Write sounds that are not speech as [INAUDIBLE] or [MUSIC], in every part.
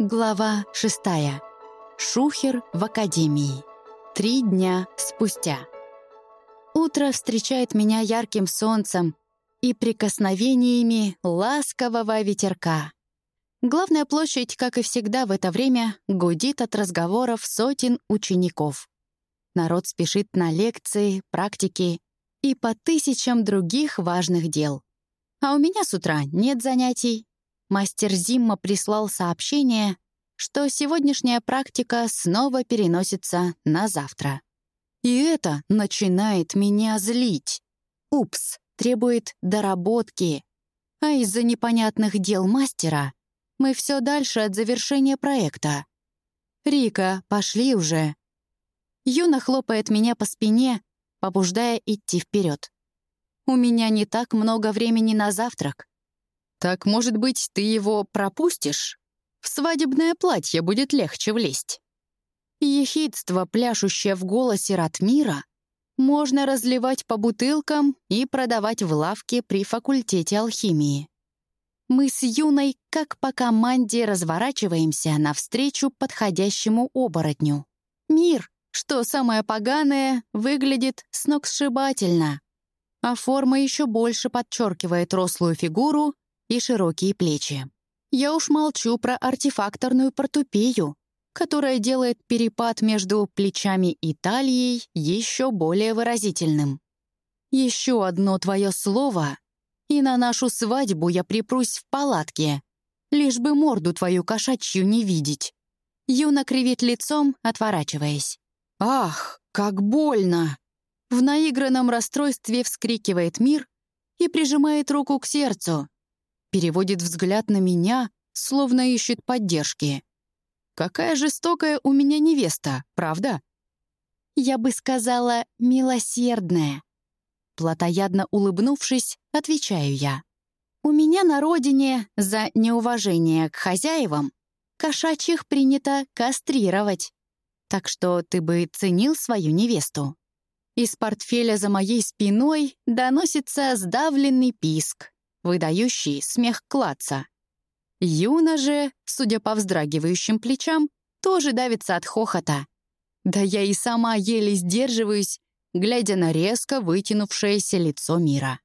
Глава шестая. Шухер в академии. Три дня спустя. Утро встречает меня ярким солнцем и прикосновениями ласкового ветерка. Главная площадь, как и всегда в это время, гудит от разговоров сотен учеников. Народ спешит на лекции, практики и по тысячам других важных дел. А у меня с утра нет занятий, Мастер Зимма прислал сообщение, что сегодняшняя практика снова переносится на завтра. И это начинает меня злить. Упс, требует доработки. А из-за непонятных дел мастера мы все дальше от завершения проекта. «Рика, пошли уже!» Юна хлопает меня по спине, побуждая идти вперед. У меня не так много времени на завтрак. «Так, может быть, ты его пропустишь? В свадебное платье будет легче влезть». Ехидство, пляшущее в голосе Ратмира, можно разливать по бутылкам и продавать в лавке при факультете алхимии. Мы с Юной, как по команде, разворачиваемся навстречу подходящему оборотню. Мир, что самое поганое, выглядит сногсшибательно, а форма еще больше подчеркивает рослую фигуру и широкие плечи. Я уж молчу про артефакторную портупею, которая делает перепад между плечами и талией еще более выразительным. Еще одно твое слово, и на нашу свадьбу я припрусь в палатке, лишь бы морду твою кошачью не видеть. Юна кривит лицом, отворачиваясь. «Ах, как больно!» В наигранном расстройстве вскрикивает мир и прижимает руку к сердцу, переводит взгляд на меня, словно ищет поддержки. «Какая жестокая у меня невеста, правда?» «Я бы сказала, милосердная». Платоядно улыбнувшись, отвечаю я. «У меня на родине за неуважение к хозяевам кошачьих принято кастрировать. Так что ты бы ценил свою невесту». Из портфеля за моей спиной доносится сдавленный писк, выдающий смех клаца. Юна же, судя по вздрагивающим плечам, тоже давится от хохота. Да я и сама еле сдерживаюсь, глядя на резко вытянувшееся лицо мира.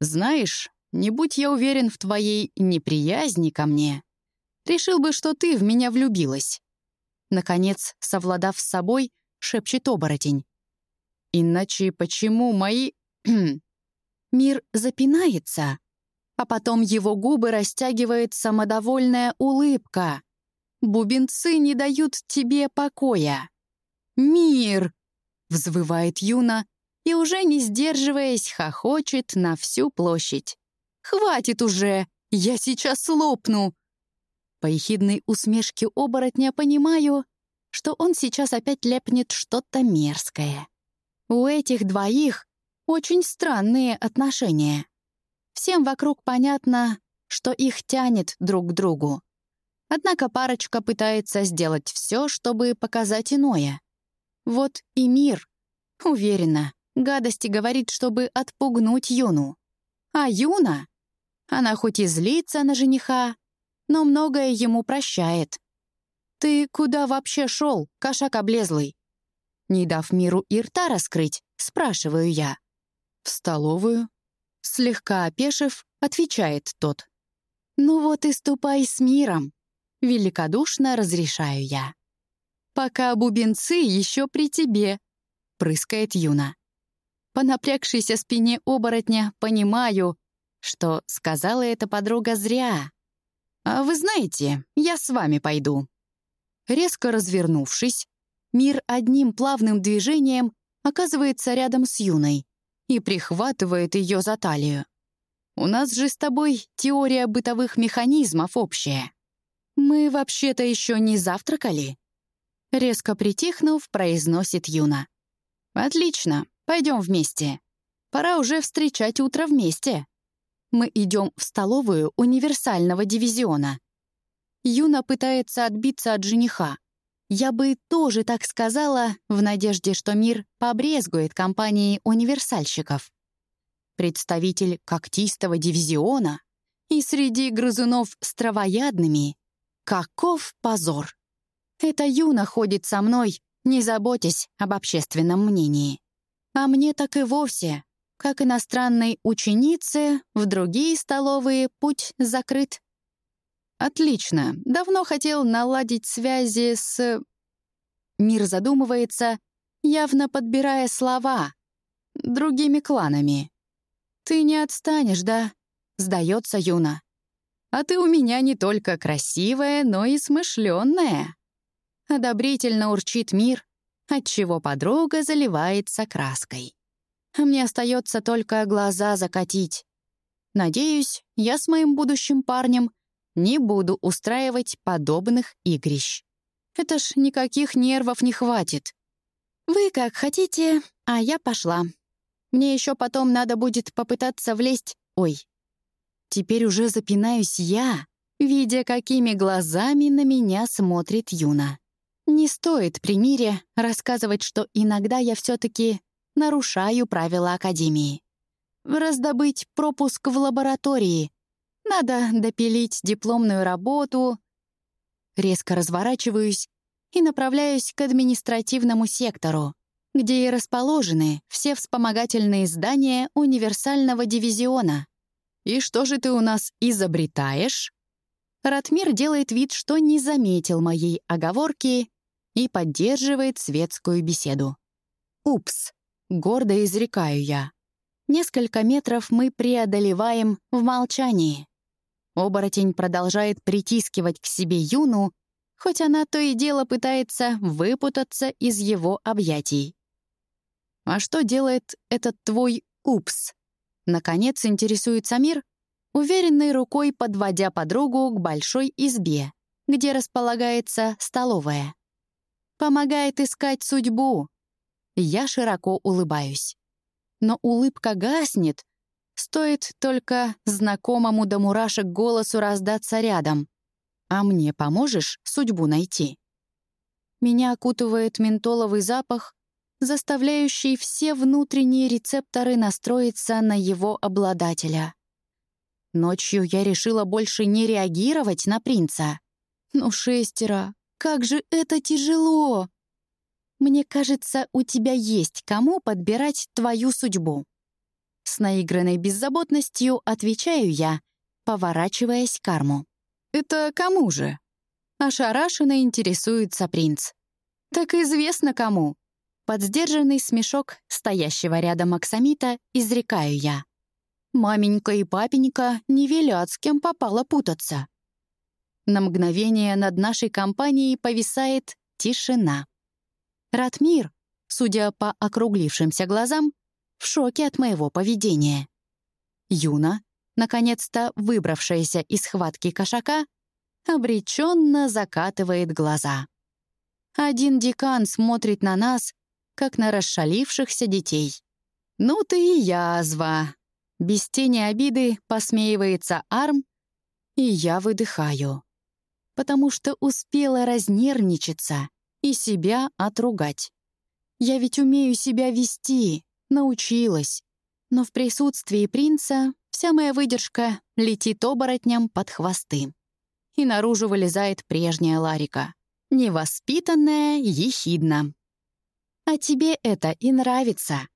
«Знаешь, не будь я уверен в твоей неприязни ко мне, решил бы, что ты в меня влюбилась». Наконец, совладав с собой, шепчет оборотень. «Иначе почему мои...» [CLEARS THROAT] Мир запинается, а потом его губы растягивает самодовольная улыбка. «Бубенцы не дают тебе покоя». «Мир!» — взвывает Юна и, уже не сдерживаясь, хохочет на всю площадь. «Хватит уже! Я сейчас лопну!» По ехидной усмешке оборотня понимаю, что он сейчас опять ляпнет что-то мерзкое. У этих двоих очень странные отношения. Всем вокруг понятно, что их тянет друг к другу. Однако парочка пытается сделать все, чтобы показать иное. Вот и мир. Уверена, гадости говорит, чтобы отпугнуть Юну. А Юна? Она хоть и злится на жениха, но многое ему прощает. «Ты куда вообще шел, кошак облезлый?» Не дав миру и рта раскрыть, спрашиваю я. «В столовую», Слегка опешив, отвечает тот. «Ну вот и ступай с миром», — великодушно разрешаю я. «Пока бубенцы еще при тебе», — прыскает Юна. По напрягшейся спине оборотня понимаю, что сказала эта подруга зря. «А вы знаете, я с вами пойду». Резко развернувшись, мир одним плавным движением оказывается рядом с Юной и прихватывает ее за талию. «У нас же с тобой теория бытовых механизмов общая. Мы вообще-то еще не завтракали?» Резко притихнув, произносит Юна. «Отлично, пойдем вместе. Пора уже встречать утро вместе. Мы идем в столовую универсального дивизиона». Юна пытается отбиться от жениха, я бы тоже так сказала, в надежде, что мир побрезгует компанией универсальщиков. Представитель когтистого дивизиона и среди грызунов с травоядными Каков позор! Это Юна ходит со мной, не заботясь об общественном мнении. А мне так и вовсе, как иностранной ученице, в другие столовые путь закрыт. Отлично. Давно хотел наладить связи с... Мир задумывается, явно подбирая слова. Другими кланами. Ты не отстанешь, да? Сдается Юна. А ты у меня не только красивая, но и смышленная. Одобрительно урчит мир, отчего подруга заливается краской. А мне остается только глаза закатить. Надеюсь, я с моим будущим парнем не буду устраивать подобных игрищ. Это ж никаких нервов не хватит. Вы как хотите, а я пошла. Мне еще потом надо будет попытаться влезть... Ой. Теперь уже запинаюсь я, видя, какими глазами на меня смотрит Юна. Не стоит при мире рассказывать, что иногда я все-таки нарушаю правила Академии. Раздобыть пропуск в лаборатории. Надо допилить дипломную работу. Резко разворачиваюсь и направляюсь к административному сектору, где и расположены все вспомогательные здания универсального дивизиона. «И что же ты у нас изобретаешь?» Ратмир делает вид, что не заметил моей оговорки и поддерживает светскую беседу. «Упс!» — гордо изрекаю я. Несколько метров мы преодолеваем в молчании. Оборотень продолжает притискивать к себе Юну, хоть она то и дело пытается выпутаться из его объятий. «А что делает этот твой упс?» Наконец интересуется мир, уверенной рукой подводя подругу к большой избе, где располагается столовая. Помогает искать судьбу. Я широко улыбаюсь. Но улыбка гаснет, стоит только знакомому до мурашек голосу раздаться рядом. «А мне поможешь судьбу найти?» Меня окутывает ментоловый запах, заставляющий все внутренние рецепторы настроиться на его обладателя. Ночью я решила больше не реагировать на принца. Ну, шестеро, как же это тяжело! Мне кажется, у тебя есть кому подбирать твою судьбу. С наигранной беззаботностью отвечаю я, поворачиваясь к Арму. «Это кому же?» Ошарашенно интересуется принц. «Так известно кому». Под сдержанный смешок стоящего рядом Аксамита изрекаю я. Маменька и папенька не велят, с кем попало путаться. На мгновение над нашей компанией повисает тишина. Ратмир, судя по округлившимся глазам, в шоке от моего поведения. Юна, наконец-то выбравшаяся из схватки кошака, обреченно закатывает глаза. Один декан смотрит на нас, как на расшалившихся детей. «Ну ты и язва!» Без тени обиды посмеивается Арм, и я выдыхаю потому что успела разнервничаться и себя отругать. Я ведь умею себя вести, научилась. Но в присутствии принца вся моя выдержка летит оборотням под хвосты. И наружу вылезает прежняя Ларика. Невоспитанная, ехидна. А тебе это и нравится.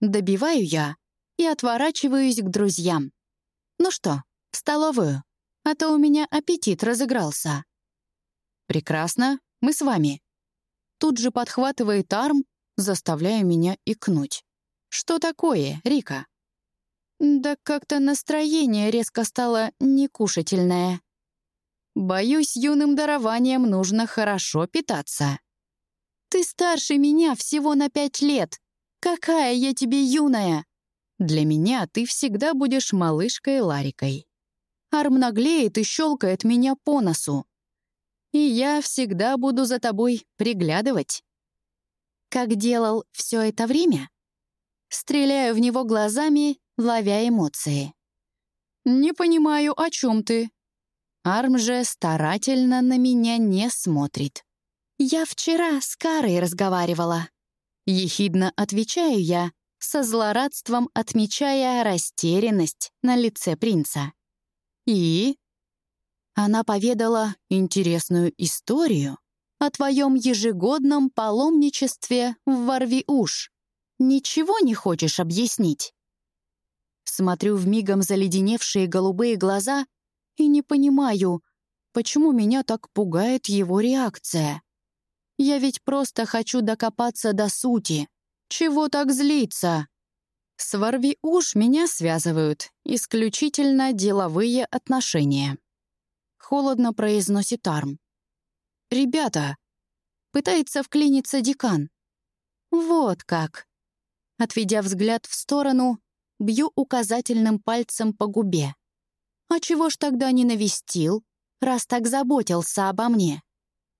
Добиваю я и отворачиваюсь к друзьям. Ну что, в столовую? а то у меня аппетит разыгрался». «Прекрасно, мы с вами». Тут же подхватывает арм, заставляя меня икнуть. «Что такое, Рика?» «Да как-то настроение резко стало некушательное. Боюсь, юным дарованием нужно хорошо питаться». «Ты старше меня всего на пять лет. Какая я тебе юная!» «Для меня ты всегда будешь малышкой Ларикой», Арм наглеет и щелкает меня по носу. И я всегда буду за тобой приглядывать. Как делал все это время? Стреляю в него глазами, ловя эмоции. «Не понимаю, о чем ты?» Арм же старательно на меня не смотрит. «Я вчера с Карой разговаривала». Ехидно отвечаю я, со злорадством отмечая растерянность на лице принца. «И?» Она поведала интересную историю о твоем ежегодном паломничестве в Варви-Уш. Ничего не хочешь объяснить?» Смотрю в мигом заледеневшие голубые глаза и не понимаю, почему меня так пугает его реакция. Я ведь просто хочу докопаться до сути. Чего так злиться? С Варви-Уш меня связывают исключительно деловые отношения. Холодно произносит Арм. «Ребята!» Пытается вклиниться декан. «Вот как!» Отведя взгляд в сторону, бью указательным пальцем по губе. «А чего ж тогда не навестил, раз так заботился обо мне?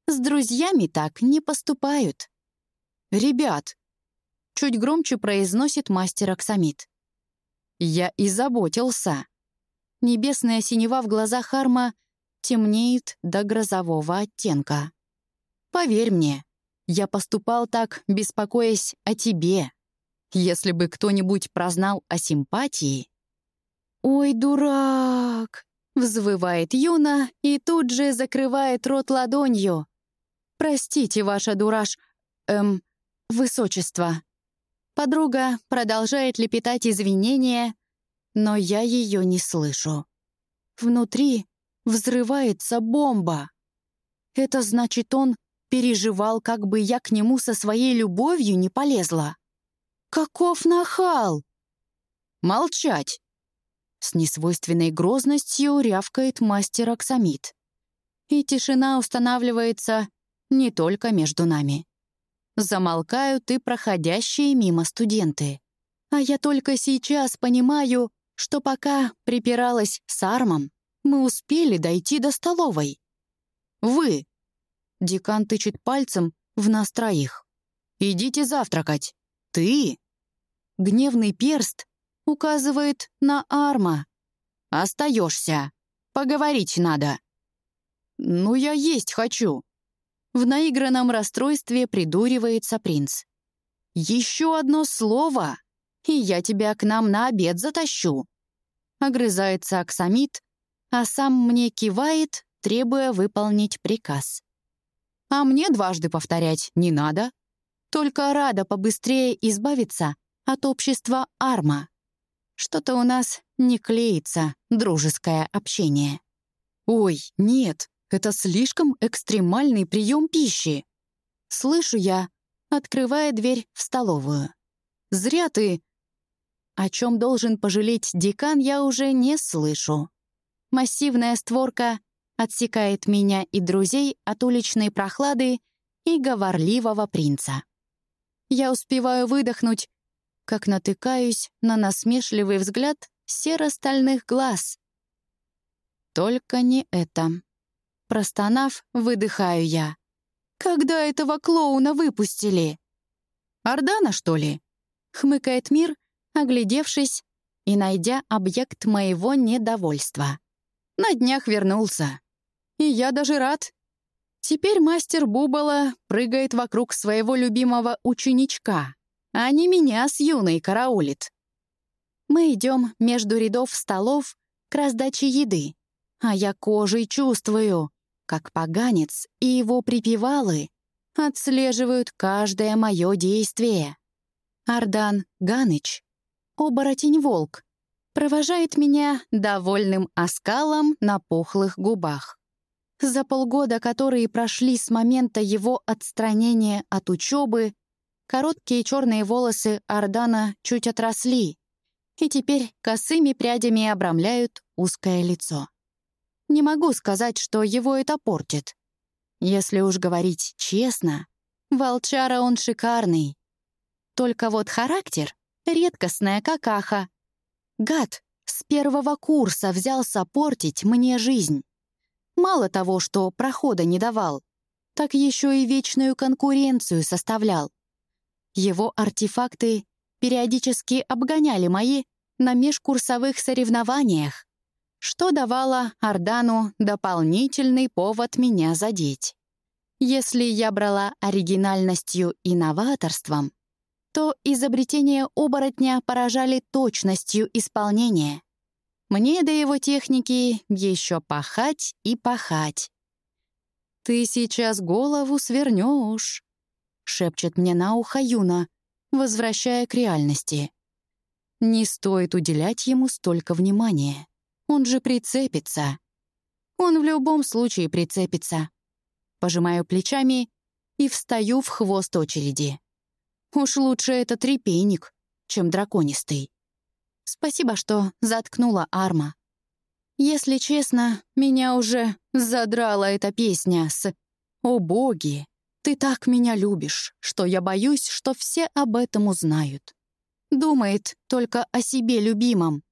С друзьями так не поступают». «Ребят!» — чуть громче произносит мастер Аксамит. «Я и заботился». Небесная синева в глазах Харма темнеет до грозового оттенка. «Поверь мне, я поступал так, беспокоясь о тебе, если бы кто-нибудь прознал о симпатии... «Ой, дурак!» — взвывает Юна и тут же закрывает рот ладонью. «Простите, ваша дураж... эм... высочество». Подруга продолжает лепетать извинения, но я ее не слышу. Внутри взрывается бомба. Это значит, он переживал, как бы я к нему со своей любовью не полезла. «Каков нахал!» «Молчать!» С несвойственной грозностью рявкает мастер Аксамит. И тишина устанавливается не только между нами. Замолкают и проходящие мимо студенты. А я только сейчас понимаю, что пока припиралась с Армом, мы успели дойти до столовой. «Вы!» Декан тычет пальцем в нас троих. «Идите завтракать. Ты Гневный перст указывает на Арма. «Остаешься. Поговорить надо». «Ну, я есть хочу». В наигранном расстройстве придуривается принц. «Еще одно слово, и я тебя к нам на обед затащу». Огрызается Аксамит, а сам мне кивает, требуя выполнить приказ. А мне дважды повторять не надо. Только рада побыстрее избавиться от общества Арма. Что-то у нас не клеится дружеское общение. «Ой, нет, это слишком экстремальный прием пищи!» Слышу я, открывая дверь в столовую. «Зря ты...» О чем должен пожалеть декан, я уже не слышу. Массивная створка отсекает меня и друзей от уличной прохлады и говорливого принца. Я успеваю выдохнуть как натыкаюсь на насмешливый взгляд серо-стальных глаз. Только не это. Простонав, выдыхаю я. «Когда этого клоуна выпустили?» «Ордана, что ли?» — хмыкает мир, оглядевшись и найдя объект моего недовольства. На днях вернулся. И я даже рад. Теперь мастер Бубала прыгает вокруг своего любимого ученичка, а не меня с юной караулит. Мы идем между рядов столов к раздаче еды, а я кожей чувствую, как поганец и его припевалы отслеживают каждое мое действие. Ардан Ганыч, оборотень-волк, провожает меня довольным оскалом на пухлых губах. За полгода, которые прошли с момента его отстранения от учебы, Короткие черные волосы Ардана чуть отросли, и теперь косыми прядями обрамляют узкое лицо. Не могу сказать, что его это портит. Если уж говорить честно, волчара он шикарный. Только вот характер — редкостная какаха. Гад с первого курса взялся портить мне жизнь. Мало того, что прохода не давал, так еще и вечную конкуренцию составлял. Его артефакты периодически обгоняли мои на межкурсовых соревнованиях, что давало Ардану дополнительный повод меня задеть. Если я брала оригинальностью и новаторством, то изобретения оборотня поражали точностью исполнения. Мне до его техники еще пахать и пахать. «Ты сейчас голову свернешь», — шепчет мне на ухо Юна, возвращая к реальности. Не стоит уделять ему столько внимания. Он же прицепится. Он в любом случае прицепится. Пожимаю плечами и встаю в хвост очереди. Уж лучше этот репейник, чем драконистый. Спасибо, что заткнула арма. Если честно, меня уже задрала эта песня с «О боги, ты так меня любишь, что я боюсь, что все об этом узнают». Думает только о себе любимом.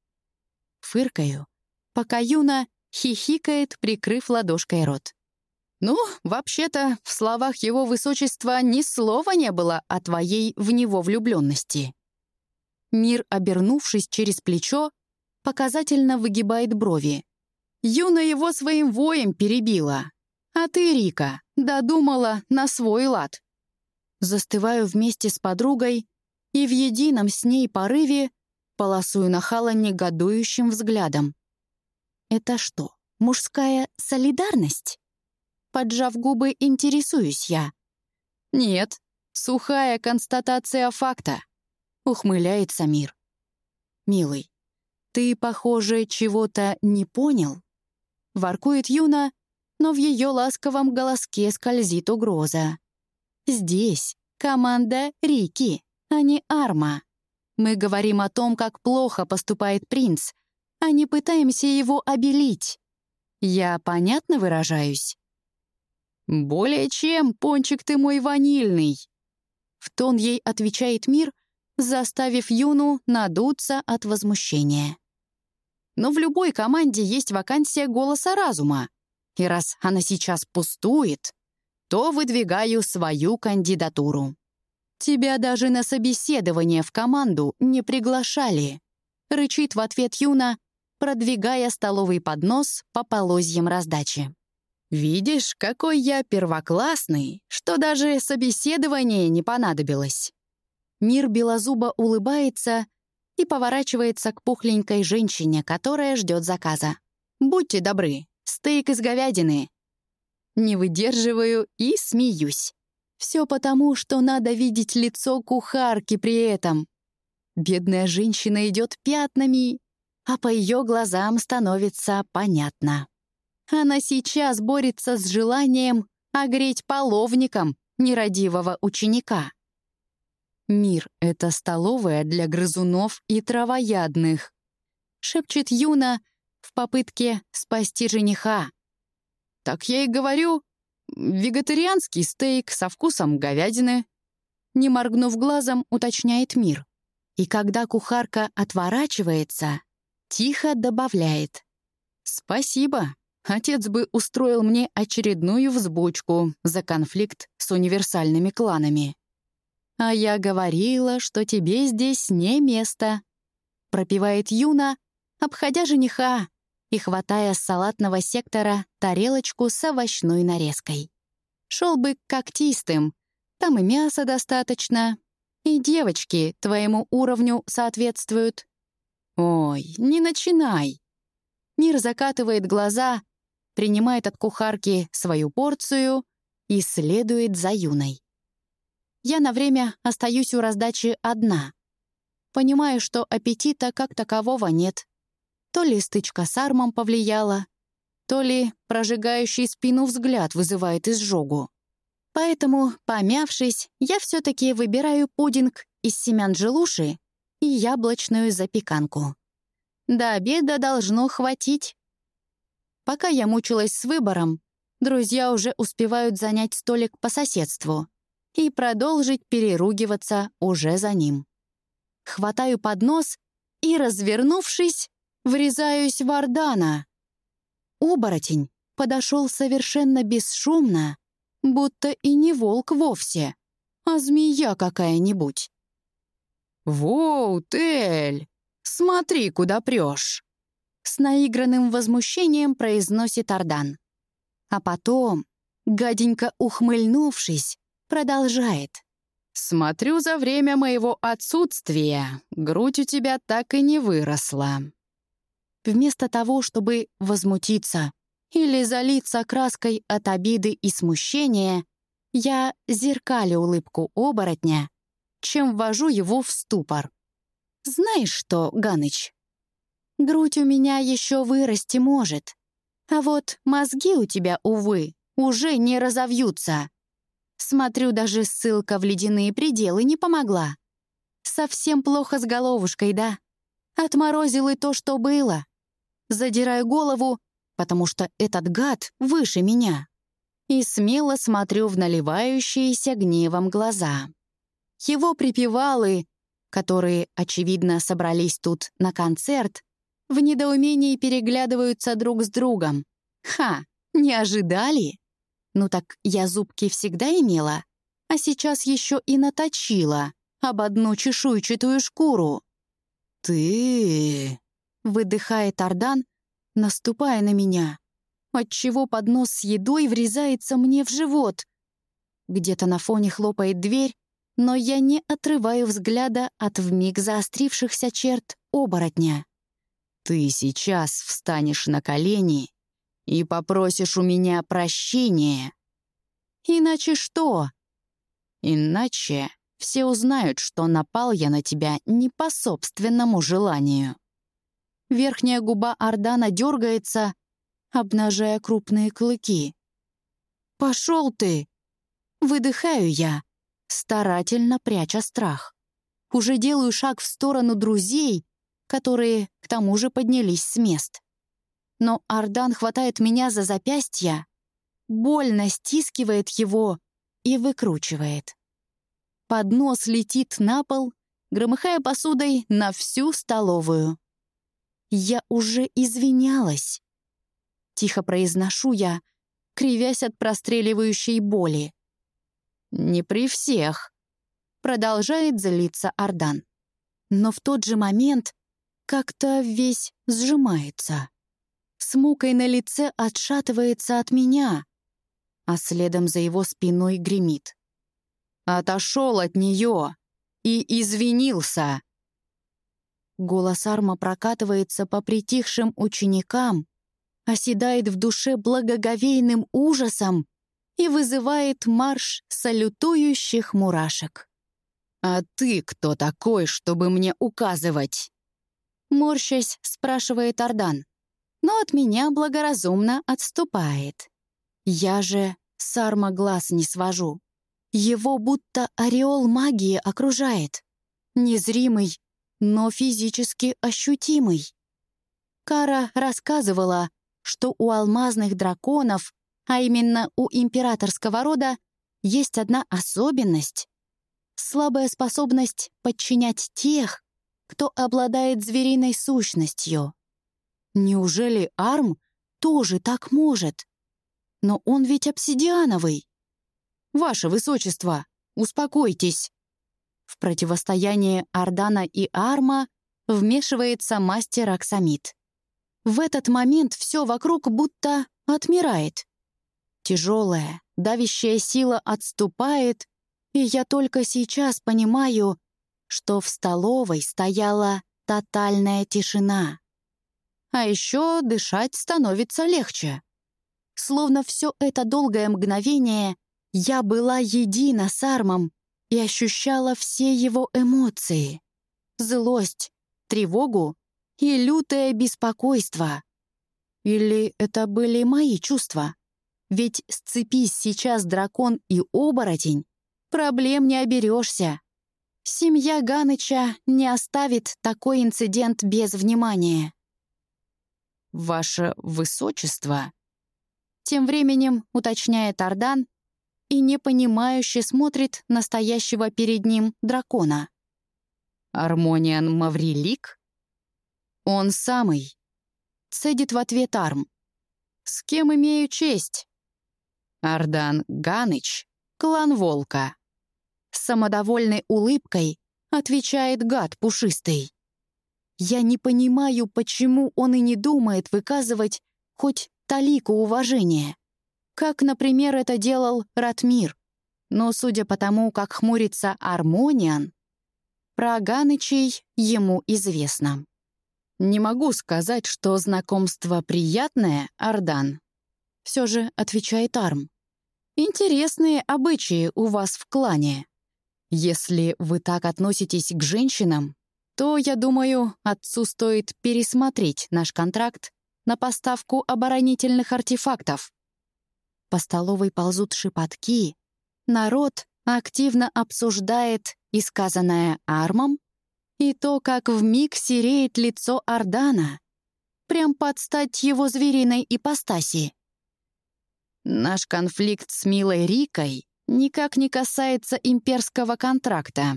Фыркаю, пока Юна хихикает, прикрыв ладошкой рот. «Ну, вообще-то, в словах его высочества ни слова не было о твоей в него влюбленности». Мир, обернувшись через плечо, показательно выгибает брови. Юна его своим воем перебила. А ты, Рика, додумала на свой лад. Застываю вместе с подругой и в едином с ней порыве полосую нахала негодующим взглядом. Это что, мужская солидарность? Поджав губы, интересуюсь я. Нет, сухая констатация факта. Ухмыляется мир. Милый, ты, похоже, чего-то не понял? Воркует Юна, но в ее ласковом голоске скользит угроза. Здесь команда Рики, а не Арма. Мы говорим о том, как плохо поступает принц, а не пытаемся его обелить. Я понятно выражаюсь? «Более чем, пончик ты мой ванильный!» В тон ей отвечает мир, заставив Юну надуться от возмущения. Но в любой команде есть вакансия голоса разума. И раз она сейчас пустует, то выдвигаю свою кандидатуру. Тебя даже на собеседование в команду не приглашали. Рычит в ответ Юна, продвигая столовый поднос по полозьям раздачи. «Видишь, какой я первоклассный, что даже собеседование не понадобилось». Мир Белозуба улыбается и поворачивается к пухленькой женщине, которая ждет заказа. «Будьте добры, стейк из говядины». Не выдерживаю и смеюсь. Все потому, что надо видеть лицо кухарки при этом. Бедная женщина идет пятнами, а по ее глазам становится понятно. Она сейчас борется с желанием огреть половником нерадивого ученика. «Мир — это столовая для грызунов и травоядных», — шепчет Юна в попытке спасти жениха. «Так я и говорю, вегетарианский стейк со вкусом говядины», не моргнув глазом, уточняет Мир. И когда кухарка отворачивается, тихо добавляет. «Спасибо, отец бы устроил мне очередную взбучку за конфликт с универсальными кланами». «А я говорила, что тебе здесь не место», — пропевает Юна, обходя жениха и хватая с салатного сектора тарелочку с овощной нарезкой. Шел бы к когтистым, там и мяса достаточно, и девочки твоему уровню соответствуют. Ой, не начинай. Мир закатывает глаза, принимает от кухарки свою порцию и следует за юной. Я на время остаюсь у раздачи одна. Понимаю, что аппетита как такового нет. То ли стычка с армом повлияла, то ли прожигающий спину взгляд вызывает изжогу. Поэтому, помявшись, я все таки выбираю пудинг из семян желуши и яблочную запеканку. До обеда должно хватить. Пока я мучилась с выбором, друзья уже успевают занять столик по соседству и продолжить переругиваться уже за ним. Хватаю поднос и, развернувшись, врезаюсь в Ордана. Оборотень подошел совершенно бесшумно, будто и не волк вовсе, а змея какая-нибудь. «Воу, Тель, смотри, куда прешь!» С наигранным возмущением произносит Ардан. А потом, гаденько ухмыльнувшись, продолжает. «Смотрю, за время моего отсутствия грудь у тебя так и не выросла». Вместо того, чтобы возмутиться или залиться краской от обиды и смущения, я зеркалю улыбку оборотня, чем ввожу его в ступор. «Знаешь что, Ганыч, грудь у меня еще вырасти может, а вот мозги у тебя, увы, уже не разовьются. Смотрю, даже ссылка в ледяные пределы не помогла. Совсем плохо с головушкой, да? Отморозил и то, что было. Задираю голову, потому что этот гад выше меня. И смело смотрю в наливающиеся гневом глаза. Его припевалы, которые, очевидно, собрались тут на концерт, в недоумении переглядываются друг с другом. Ха, не ожидали? Ну так я зубки всегда имела, а сейчас еще и наточила об одну чешуйчатую шкуру. «Ты...» — выдыхает Ардан, наступая на меня, отчего поднос с едой врезается мне в живот. Где-то на фоне хлопает дверь, но я не отрываю взгляда от вмиг заострившихся черт оборотня. «Ты сейчас встанешь на колени и попросишь у меня прощения. Иначе что? Иначе все узнают, что напал я на тебя не по собственному желанию. Верхняя губа Ордана дергается, обнажая крупные клыки. «Пошел ты!» Выдыхаю я, старательно пряча страх. Уже делаю шаг в сторону друзей, которые, к тому же, поднялись с мест но Ардан хватает меня за запястье, больно стискивает его и выкручивает. Поднос летит на пол, громыхая посудой на всю столовую. «Я уже извинялась», — тихо произношу я, кривясь от простреливающей боли. «Не при всех», — продолжает злиться Ардан. Но в тот же момент как-то весь сжимается с мукой на лице отшатывается от меня, а следом за его спиной гремит. «Отошел от нее и извинился!» Голос Арма прокатывается по притихшим ученикам, оседает в душе благоговейным ужасом и вызывает марш салютующих мурашек. «А ты кто такой, чтобы мне указывать?» Морщась, спрашивает Ардан но от меня благоразумно отступает. Я же Сарма глаз не свожу. Его будто ореол магии окружает. Незримый, но физически ощутимый. Кара рассказывала, что у алмазных драконов, а именно у императорского рода, есть одна особенность — слабая способность подчинять тех, кто обладает звериной сущностью. Неужели Арм тоже так может? Но он ведь обсидиановый. Ваше Высочество, успокойтесь. В противостояние Ардана и Арма вмешивается мастер Аксамит. В этот момент все вокруг будто отмирает. Тяжелая, давящая сила отступает, и я только сейчас понимаю, что в столовой стояла тотальная тишина. А еще дышать становится легче. Словно все это долгое мгновение я была едина с Армом и ощущала все его эмоции. Злость, тревогу и лютое беспокойство. Или это были мои чувства? Ведь сцепись сейчас дракон и оборотень, проблем не оберешься. Семья Ганыча не оставит такой инцидент без внимания. «Ваше высочество?» Тем временем уточняет Ардан и непонимающе смотрит настоящего перед ним дракона. «Армониан Маврилик?» «Он самый», — цедит в ответ Арм. «С кем имею честь?» «Ардан Ганыч, клан Волка». С самодовольной улыбкой отвечает гад пушистый. Я не понимаю, почему он и не думает выказывать хоть талику уважения. Как, например, это делал Ратмир. Но судя по тому, как хмурится Армониан, про Ганычей ему известно. «Не могу сказать, что знакомство приятное, Ардан», — все же отвечает Арм. «Интересные обычаи у вас в клане. Если вы так относитесь к женщинам, то, я думаю, отцу стоит пересмотреть наш контракт на поставку оборонительных артефактов». По столовой ползут шепотки. Народ активно обсуждает и сказанное Армом, и то, как вмиг сереет лицо Ардана, прям под стать его звериной ипостаси. Наш конфликт с милой Рикой никак не касается имперского контракта.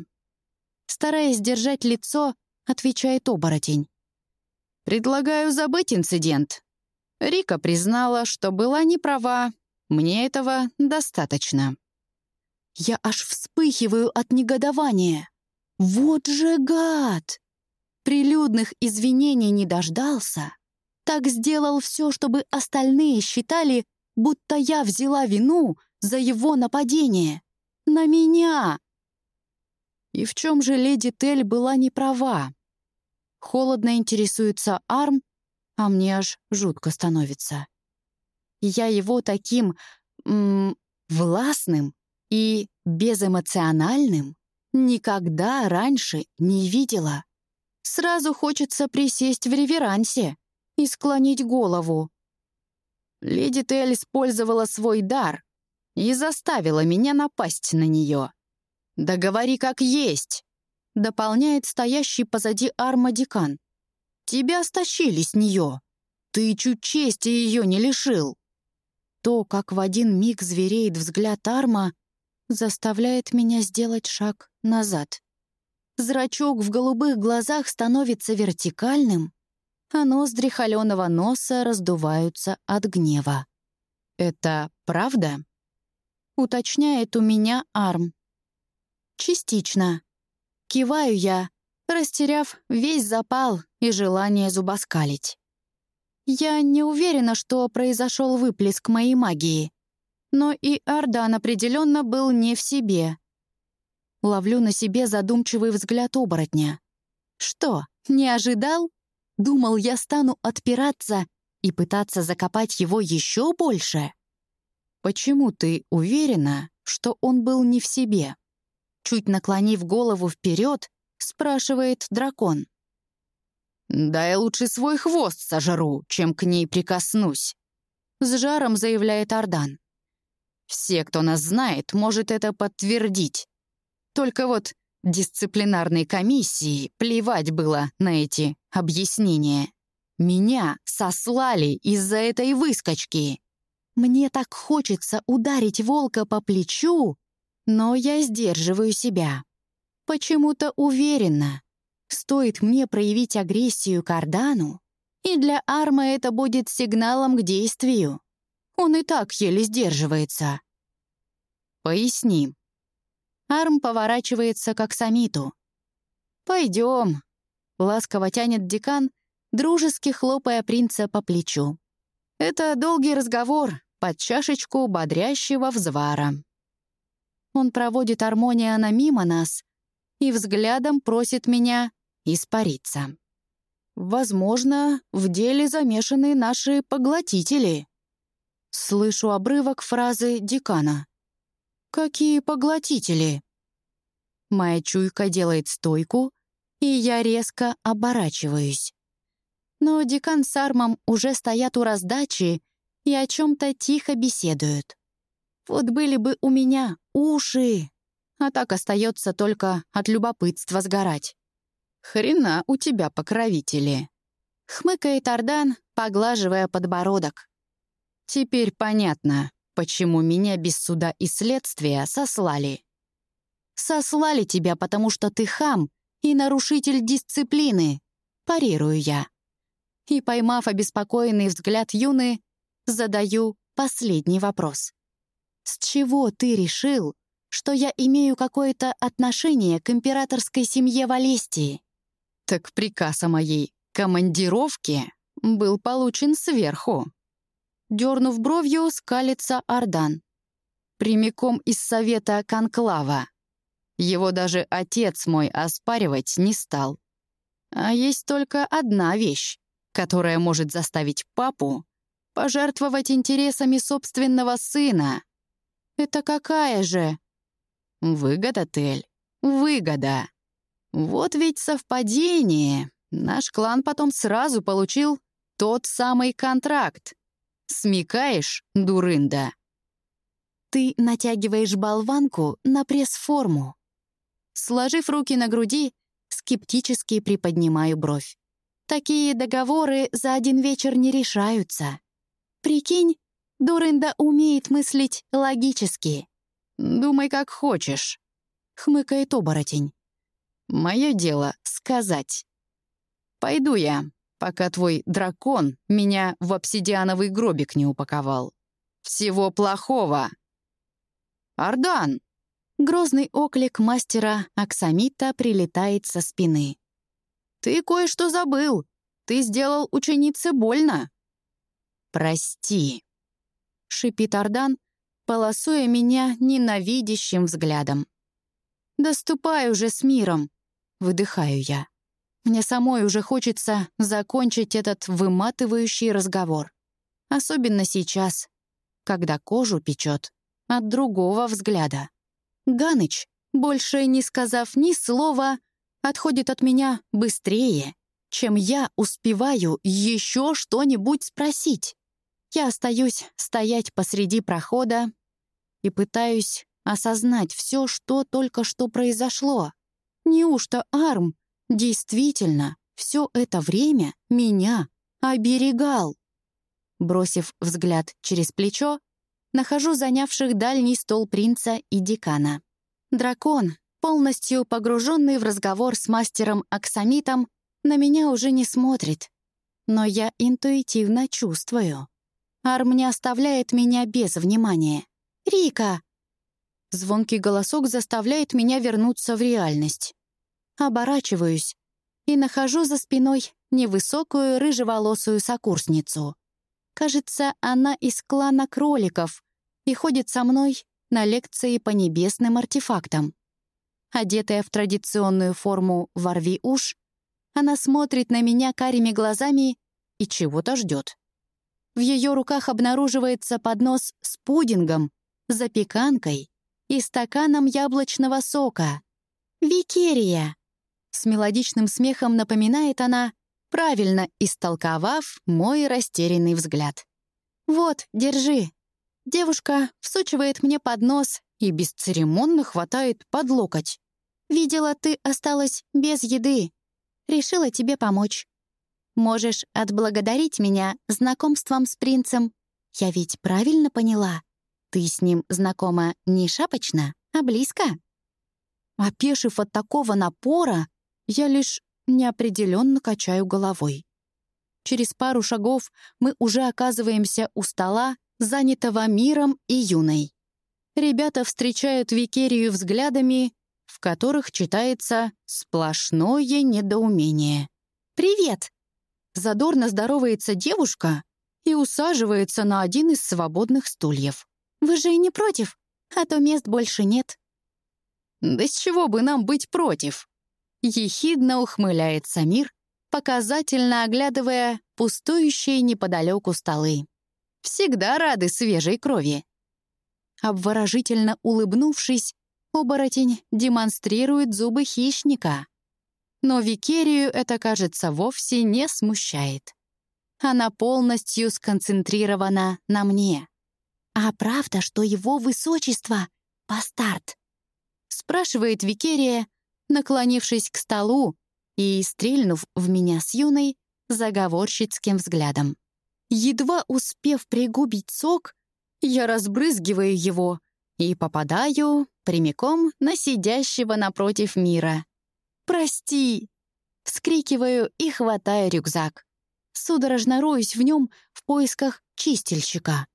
Стараясь держать лицо, отвечает оборотень. «Предлагаю забыть инцидент. Рика признала, что была не права. Мне этого достаточно». Я аж вспыхиваю от негодования. Вот же гад! Прилюдных извинений не дождался. Так сделал все, чтобы остальные считали, будто я взяла вину за его нападение. На меня! И в чем же леди Тель была не права? Холодно интересуется Арм, а мне аж жутко становится. Я его таким... М властным и безэмоциональным никогда раньше не видела. Сразу хочется присесть в реверансе и склонить голову. Леди Тель использовала свой дар и заставила меня напасть на нее. «Да говори как есть!» — дополняет стоящий позади арма декан. «Тебя стащили с нее. Ты чуть чести ее не лишил». То, как в один миг звереет взгляд арма, заставляет меня сделать шаг назад. Зрачок в голубых глазах становится вертикальным, а ноздри холеного носа раздуваются от гнева. «Это правда?» — уточняет у меня Арм. «Частично». Киваю я, растеряв весь запал и желание зубоскалить. Я не уверена, что произошел выплеск моей магии. Но и Ардан определенно был не в себе. Ловлю на себе задумчивый взгляд оборотня. Что, не ожидал? Думал, я стану отпираться и пытаться закопать его еще больше? Почему ты уверена, что он был не в себе? Чуть наклонив голову вперед, спрашивает дракон. «Да я лучше свой хвост сожру, чем к ней прикоснусь», — с жаром заявляет Ардан. Все, кто нас знает, может это подтвердить. Только вот дисциплинарной комиссии плевать было на эти объяснения. Меня сослали из-за этой выскочки. Мне так хочется ударить волка по плечу, но я сдерживаю себя. Почему-то уверена. Стоит мне проявить агрессию Кардану, и для Арма это будет сигналом к действию. Он и так еле сдерживается. Поясни. Арм поворачивается к Аксамиту. «Пойдем», — ласково тянет декан, дружески хлопая принца по плечу. «Это долгий разговор под чашечку бодрящего взвара». Он проводит Армониана мимо нас и взглядом просит меня испариться. Возможно, в деле замешаны наши поглотители. Слышу обрывок фразы декана. «Какие поглотители?» Моя чуйка делает стойку, и я резко оборачиваюсь. Но декан с Армом уже стоят у раздачи и о чем-то тихо беседуют. Вот были бы у меня уши, а так остается только от любопытства сгорать. «Хрена у тебя покровители!» — хмыкает Ардан, поглаживая подбородок. Теперь понятно, почему меня без суда и следствия сослали. Сослали тебя, потому что ты хам и нарушитель дисциплины, парирую я. И, поймав обеспокоенный взгляд Юны, задаю последний вопрос. С чего ты решил, что я имею какое-то отношение к императорской семье Валестии? Так приказ о моей командировке был получен сверху. Дернув бровью, скалится Ардан. Прямиком из совета Конклава. Его даже отец мой оспаривать не стал. А есть только одна вещь, которая может заставить папу пожертвовать интересами собственного сына. Это какая же? Выгода, Тель, выгода. Вот ведь совпадение. Наш клан потом сразу получил тот самый контракт. Смекаешь, дурында? Ты натягиваешь болванку на пресс-форму. Сложив руки на груди, скептически приподнимаю бровь. Такие договоры за один вечер не решаются. Прикинь, Дурында умеет мыслить логически. «Думай, как хочешь», — хмыкает оборотень. «Мое дело — сказать. Пойду я, пока твой дракон меня в обсидиановый гробик не упаковал. Всего плохого!» «Ардан!» Грозный оклик мастера Аксамита прилетает со спины. «Ты кое-что забыл. Ты сделал ученице больно». «Прости», — шипит Ардан, полосуя меня ненавидящим взглядом. «Да ступай уже с миром!» — выдыхаю я. Мне самой уже хочется закончить этот выматывающий разговор. Особенно сейчас, когда кожу печет от другого взгляда. Ганыч, больше не сказав ни слова, отходит от меня быстрее, чем я успеваю еще что-нибудь спросить. Я остаюсь стоять посреди прохода и пытаюсь осознать все, что только что произошло. Неужто Арм действительно все это время меня оберегал? Бросив взгляд через плечо, нахожу занявших дальний стол принца и декана. Дракон, полностью погруженный в разговор с мастером Аксамитом, на меня уже не смотрит. Но я интуитивно чувствую. Арм не оставляет меня без внимания. «Рика!» Звонкий голосок заставляет меня вернуться в реальность. Оборачиваюсь и нахожу за спиной невысокую рыжеволосую сокурсницу. Кажется, она из клана кроликов и ходит со мной на лекции по небесным артефактам. Одетая в традиционную форму «ворви уж», она смотрит на меня карими глазами и чего-то ждет. В ее руках обнаруживается поднос с пудингом, запеканкой и стаканом яблочного сока. «Викерия!» С мелодичным смехом напоминает она, правильно истолковав мой растерянный взгляд. «Вот, держи». Девушка всучивает мне под нос и бесцеремонно хватает под локоть. «Видела, ты осталась без еды. Решила тебе помочь. Можешь отблагодарить меня знакомством с принцем. Я ведь правильно поняла? Ты с ним знакома не шапочно, а близко?» Опешив от такого напора, я лишь неопределенно качаю головой. Через пару шагов мы уже оказываемся у стола, занятого миром и юной. Ребята встречают Викерию взглядами, в которых читается сплошное недоумение. «Привет!» Задорно здоровается девушка и усаживается на один из свободных стульев. «Вы же и не против, а то мест больше нет». «Да с чего бы нам быть против?» Ехидно ухмыляется мир, показательно оглядывая пустующие неподалеку столы. «Всегда рады свежей крови». Обворожительно улыбнувшись, оборотень демонстрирует зубы хищника. Но Викерию это, кажется, вовсе не смущает. Она полностью сконцентрирована на мне. «А правда, что его высочество — бастард?» — спрашивает Викерия, наклонившись к столу и стрельнув в меня с юной заговорщицким взглядом. Едва успев пригубить сок, я разбрызгиваю его и попадаю прямиком на сидящего напротив мира. «Прости!» — вскрикиваю и хватаю рюкзак. Судорожно роюсь в нем в поисках чистильщика.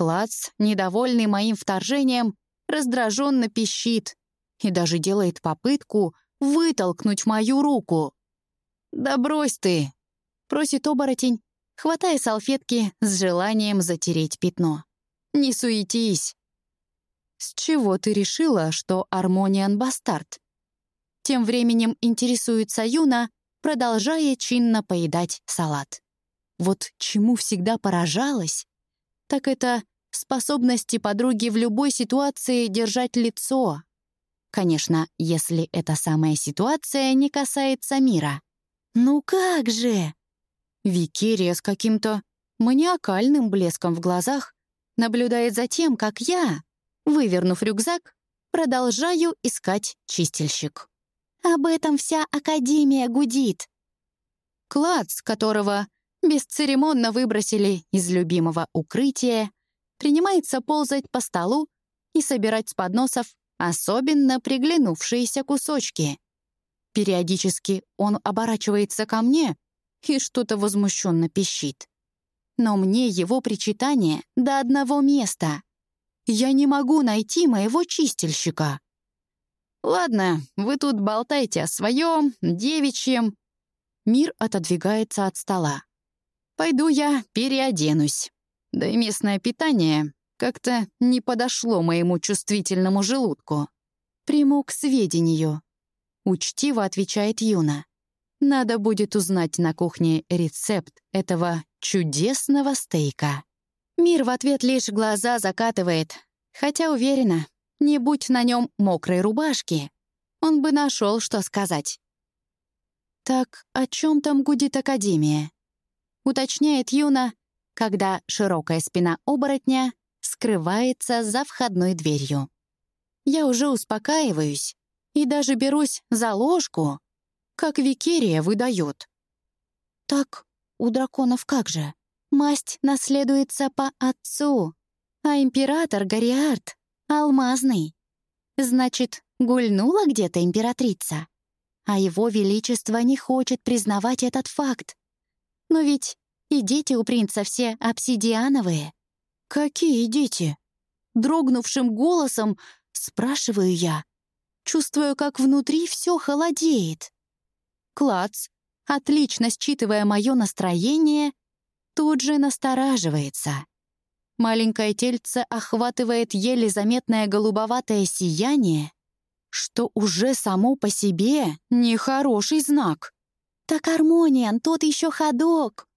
Клац, недовольный моим вторжением, раздраженно пищит и даже делает попытку вытолкнуть мою руку. «Да брось ты!» — просит оборотень, хватая салфетки с желанием затереть пятно. «Не суетись!» «С чего ты решила, что Армониан бастард?» Тем временем интересуется Юна, продолжая чинно поедать салат. Вот чему всегда поражалась, так это способности подруги в любой ситуации держать лицо. Конечно, если эта самая ситуация не касается мира. «Ну как же!» Викерия с каким-то маниакальным блеском в глазах наблюдает за тем, как я, вывернув рюкзак, продолжаю искать чистильщик. Об этом вся Академия гудит. Клад, которого бесцеремонно выбросили из любимого укрытия, принимается ползать по столу и собирать с подносов особенно приглянувшиеся кусочки. Периодически он оборачивается ко мне и что-то возмущенно пищит. Но мне его причитание до одного места. Я не могу найти моего чистильщика. «Ладно, вы тут болтайте о своем, девичьем». Мир отодвигается от стола. «Пойду я переоденусь». Да и местное питание как-то не подошло моему чувствительному желудку. «Приму к сведению», — учтиво отвечает Юна. «Надо будет узнать на кухне рецепт этого чудесного стейка». Мир в ответ лишь глаза закатывает, хотя уверена, не будь на нем мокрой рубашки, он бы нашел, что сказать. «Так о чем там гудит Академия?» — уточняет Юна, когда широкая спина оборотня скрывается за входной дверью. Я уже успокаиваюсь и даже берусь за ложку, как Викерия выдает. Так у драконов как же? Масть наследуется по отцу, а император Гориард — алмазный. Значит, гульнула где-то императрица, а его величество не хочет признавать этот факт. Но ведь и дети у принца все обсидиановые. Какие дети? Дрогнувшим голосом спрашиваю я. Чувствую, как внутри все холодеет. Клац, отлично считывая мое настроение, тут же настораживается. Маленькое тельце охватывает еле заметное голубоватое сияние, что уже само по себе нехороший знак. «Так Армониан, тот еще ходок!»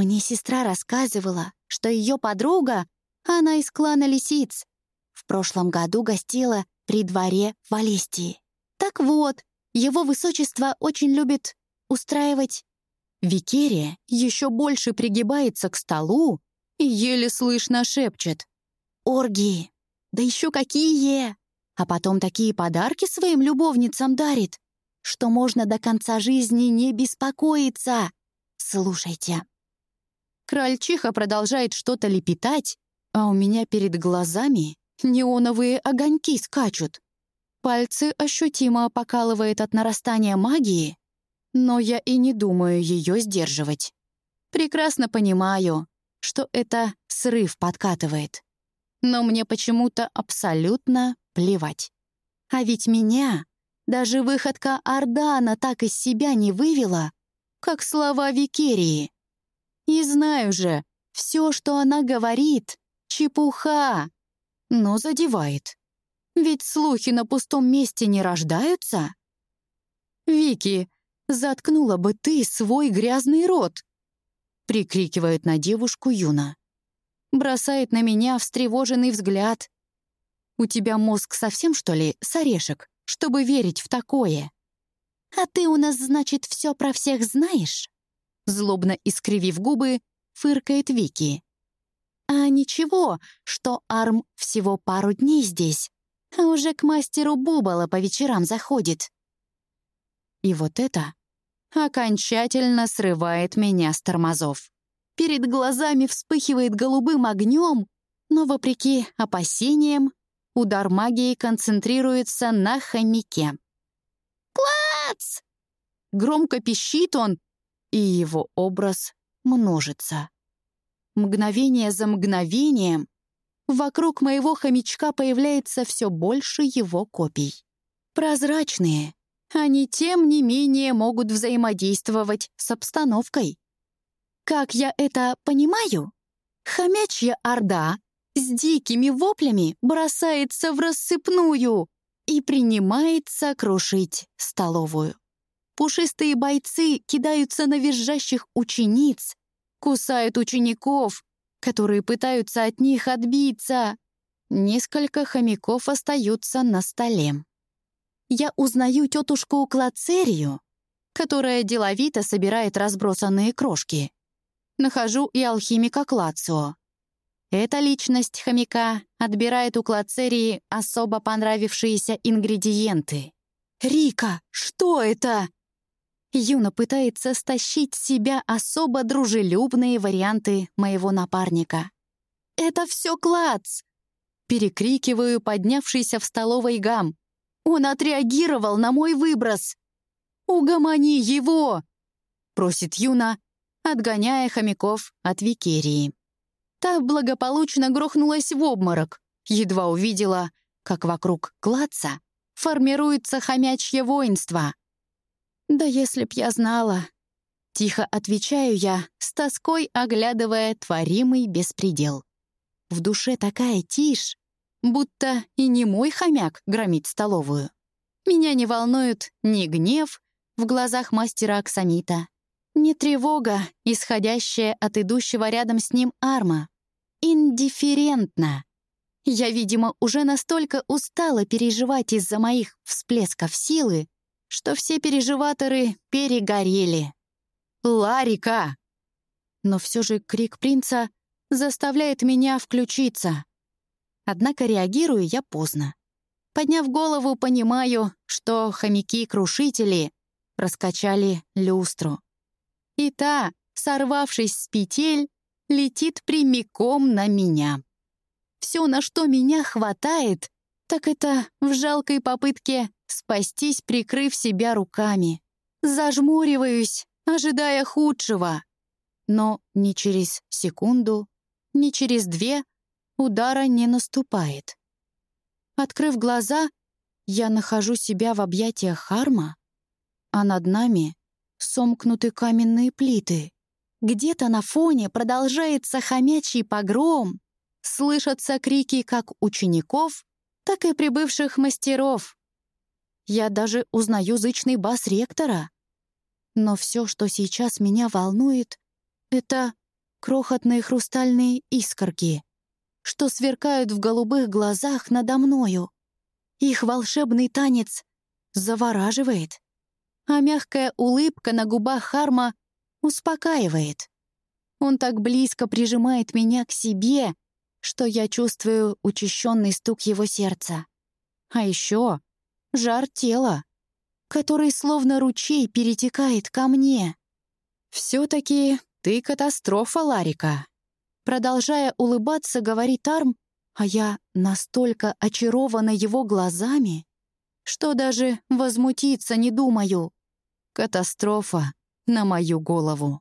Мне сестра рассказывала, что ее подруга, она из клана лисиц, в прошлом году гостила при дворе в Алестии. Так вот, его высочество очень любит устраивать... Викерия еще больше пригибается к столу и еле слышно шепчет. «Оргии! Да еще какие! А потом такие подарки своим любовницам дарит, что можно до конца жизни не беспокоиться. Слушайте, Крольчиха продолжает что-то лепетать, а у меня перед глазами неоновые огоньки скачут. Пальцы ощутимо покалывает от нарастания магии, но я и не думаю ее сдерживать. Прекрасно понимаю, что это срыв подкатывает. Но мне почему-то абсолютно плевать. А ведь меня даже выходка Ордана так из себя не вывела, как слова Викерии. И знаю же, все, что она говорит, чепуха, но задевает. Ведь слухи на пустом месте не рождаются. «Вики, заткнула бы ты свой грязный рот!» прикрикивает на девушку Юна. Бросает на меня встревоженный взгляд. «У тебя мозг совсем, что ли, с орешек, чтобы верить в такое?» «А ты у нас, значит, все про всех знаешь?» Злобно искривив губы, фыркает Вики. «А ничего, что Арм всего пару дней здесь, а уже к мастеру Бубала по вечерам заходит». И вот это окончательно срывает меня с тормозов. Перед глазами вспыхивает голубым огнем, но, вопреки опасениям, удар магии концентрируется на хомяке. «Клац!» Громко пищит он, и его образ множится. Мгновение за мгновением вокруг моего хомячка появляется все больше его копий. Прозрачные, они тем не менее могут взаимодействовать с обстановкой. Как я это понимаю? Хомячья орда с дикими воплями бросается в рассыпную и принимается крушить столовую. Пушистые бойцы кидаются на визжащих учениц, кусают учеников, которые пытаются от них отбиться. Несколько хомяков остаются на столе. Я узнаю тетушку Клацерию, которая деловито собирает разбросанные крошки. Нахожу и алхимика Клацио. Эта личность хомяка отбирает у Клацерии особо понравившиеся ингредиенты. «Рика, что это?» Юна пытается стащить с себя особо дружелюбные варианты моего напарника. «Это все Клац!» Перекрикиваю поднявшийся в столовой гам. «Он отреагировал на мой выброс!» «Угомони его!» — просит Юна, отгоняя хомяков от Викерии. Та благополучно грохнулась в обморок, едва увидела, как вокруг Клаца формируется хомячье воинство. «Да если б я знала!» Тихо отвечаю я, с тоской оглядывая творимый беспредел. В душе такая тишь, будто и не мой хомяк громит столовую. Меня не волнует ни гнев в глазах мастера Аксамита, ни тревога, исходящая от идущего рядом с ним арма. Индифферентно. Я, видимо, уже настолько устала переживать из-за моих всплесков силы, что все переживаторы перегорели. «Ларика!» Но все же крик принца заставляет меня включиться. Однако реагирую я поздно. Подняв голову, понимаю, что хомяки-крушители раскачали люстру. И та, сорвавшись с петель, летит прямиком на меня. Все, на что меня хватает, так это в жалкой попытке спастись, прикрыв себя руками. Зажмуриваюсь, ожидая худшего. Но ни через секунду, ни через две удара не наступает. Открыв глаза, я нахожу себя в объятиях Харма, а над нами сомкнуты каменные плиты. Где-то на фоне продолжается хомячий погром. Слышатся крики как учеников, так и прибывших мастеров. Я даже узнаю зычный бас ректора. Но все, что сейчас меня волнует, это крохотные хрустальные искорки, что сверкают в голубых глазах надо мною. Их волшебный танец завораживает, а мягкая улыбка на губах Харма успокаивает. Он так близко прижимает меня к себе, что я чувствую учащенный стук его сердца. А еще жар тела, который словно ручей перетекает ко мне. «Все-таки ты катастрофа, Ларика!» Продолжая улыбаться, говорит Арм, а я настолько очарована его глазами, что даже возмутиться не думаю. Катастрофа на мою голову.